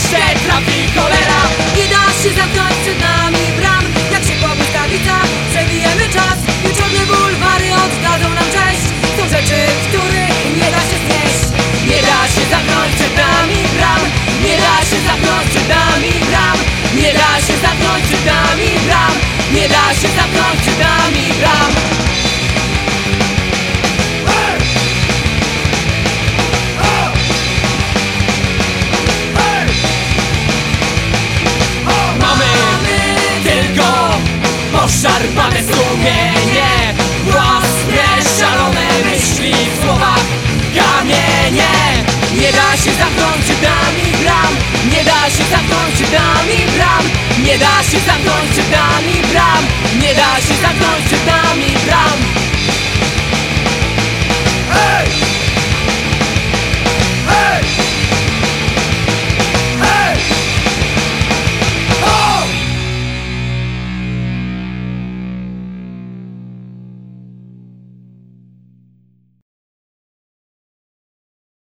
strisce tra piccole zamknąć przed nami bram. Nie da się zamknąć przed nami bram.